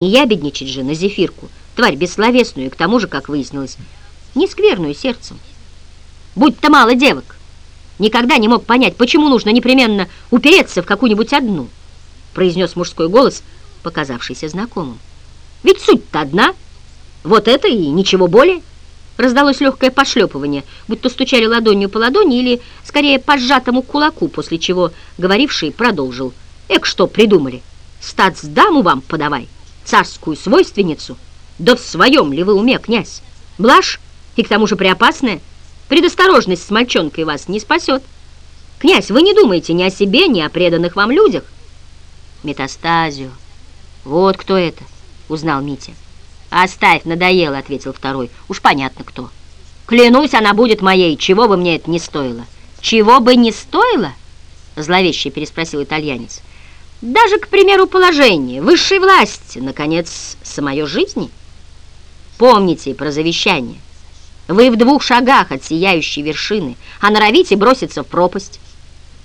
Не ябедничать же на зефирку, тварь бессловесную и к тому же, как выяснилось, не скверную сердцем. Будь-то мало девок. Никогда не мог понять, почему нужно непременно упереться в какую-нибудь одну, произнес мужской голос, показавшийся знакомым. Ведь суть-то одна. Вот это и ничего более. Раздалось легкое пошлепывание, будто стучали ладонью по ладони или, скорее, по сжатому кулаку, после чего говоривший продолжил. «Эк, что придумали? Статсдаму вам подавай, царскую свойственницу? Да в своем ли вы уме, князь? Блажь, и к тому же преопасная, предосторожность с мальчонкой вас не спасет. Князь, вы не думаете ни о себе, ни о преданных вам людях?» «Метастазию, вот кто это», — узнал Митя. «Оставь, надоело», — ответил второй. «Уж понятно кто». «Клянусь, она будет моей, чего бы мне это не стоило». «Чего бы не стоило?» — зловеще переспросил итальянец. «Даже, к примеру, положение, высшей власти, наконец, самой жизни. Помните про завещание. Вы в двух шагах от сияющей вершины, а норовите броситься в пропасть.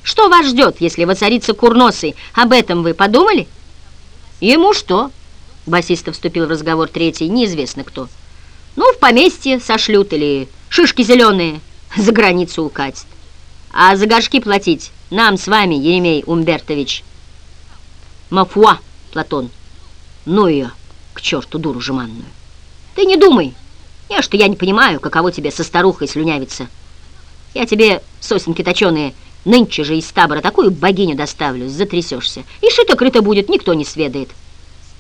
Что вас ждет, если воцарится курносый? Об этом вы подумали?» «Ему что?» Басиста вступил в разговор третий, неизвестно кто. Ну, в поместье сошлют или шишки зеленые за границу укатят. А за горшки платить нам с вами, Еремей Умбертович. Мафуа, Платон. Ну ее, к черту, дуру жеманную. Ты не думай. Я что я не понимаю, каково тебе со старухой слюнявиться. Я тебе, сосенки точеные, нынче же из табора такую богиню доставлю, затрясешься. И шито-крыто будет, никто не сведает.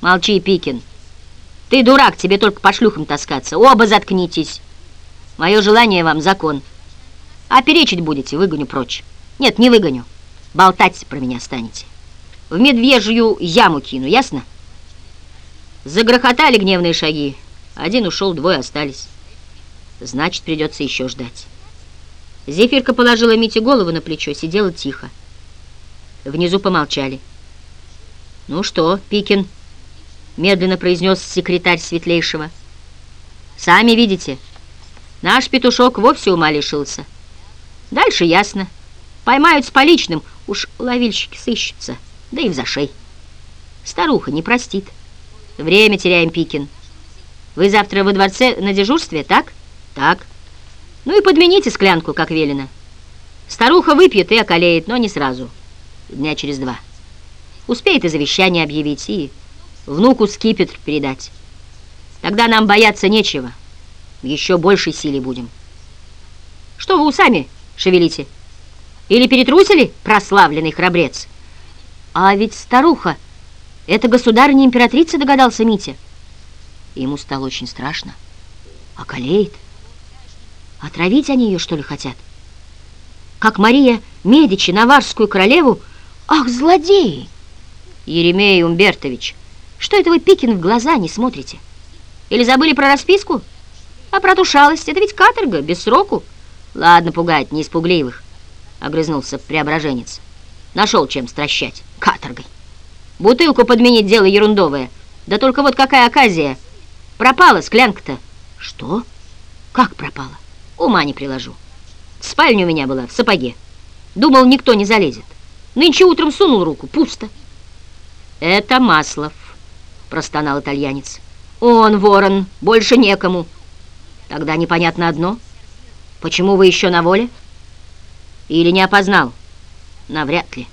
Молчи, Пикин. Ты дурак, тебе только по шлюхам таскаться. Оба заткнитесь. Мое желание вам закон. А перечить будете, выгоню прочь. Нет, не выгоню. Болтать про меня станете. В медвежью яму кину, ясно? Загрохотали гневные шаги. Один ушел, двое остались. Значит, придется еще ждать. Зефирка положила Мите голову на плечо, сидела тихо. Внизу помолчали. «Ну что, Пикин?» медленно произнес секретарь Светлейшего. «Сами видите, наш петушок вовсе ума лишился. Дальше ясно. Поймают с поличным, уж ловильщики сыщутся, да и в зашей. Старуха не простит. Время теряем, Пикин. Вы завтра во дворце на дежурстве, так? Так. Ну и подмените склянку, как велено. Старуха выпьет и околеет, но не сразу. Дня через два. Успеет и завещание объявить, и внуку скипетр передать. Тогда нам бояться нечего. Еще большей силе будем. Что вы усами шевелите? Или перетрусили, прославленный храбрец? А ведь старуха, это государыня императрица, догадался Митя. Ему стало очень страшно. Околеет. Отравить они ее, что ли, хотят? Как Мария Медичи, наварскую королеву? Ах, злодеи! Еремей Умбертович, что это вы, Пикин, в глаза не смотрите? Или забыли про расписку? А про ту шалость, это ведь каторга, без сроку. Ладно, пугать, не испугливых, огрызнулся преображенец. Нашел чем стращать, каторгой. Бутылку подменить дело ерундовое. Да только вот какая оказия. Пропала склянка-то. Что? Как пропала? Ума не приложу. Спальня у меня была в сапоге. Думал, никто не залезет. Нынче утром сунул руку, пусто. Это Маслов простонал итальянец. «Он ворон, больше некому». «Тогда непонятно одно. Почему вы еще на воле?» «Или не опознал?» «Навряд ли.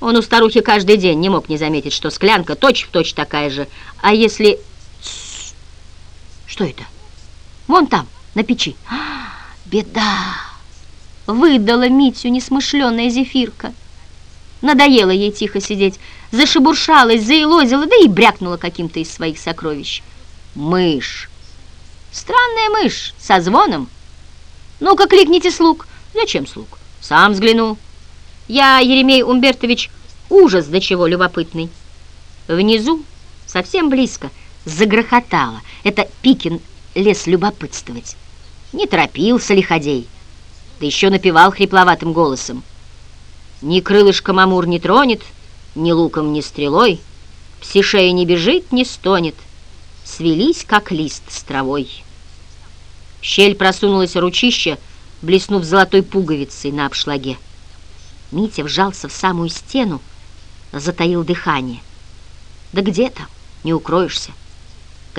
Он у старухи каждый день не мог не заметить, что склянка точь-в-точь точь такая же. А если...» «Что это?» «Вон там, на печи». А, «Беда!» Выдала Митю несмышленная зефирка. Надоело ей тихо сидеть, зашебуршалась, заилозила, да и брякнула каким-то из своих сокровищ. Мышь. Странная мышь, со звоном. Ну-ка, кликните слуг. Зачем слуг? Сам взгляну. Я, Еремей Умбертович, ужас до чего любопытный. Внизу, совсем близко, загрохотало. Это Пикин лез любопытствовать. Не торопился лиходей, да еще напевал хрипловатым голосом. Ни крылышком Амур не тронет, ни луком, ни стрелой, Псишея не бежит, не стонет, Свелись, как лист с травой. В щель просунулось ручище, Блеснув золотой пуговицей на обшлаге. Митя вжался в самую стену, Затаил дыхание. Да где там? не укроешься.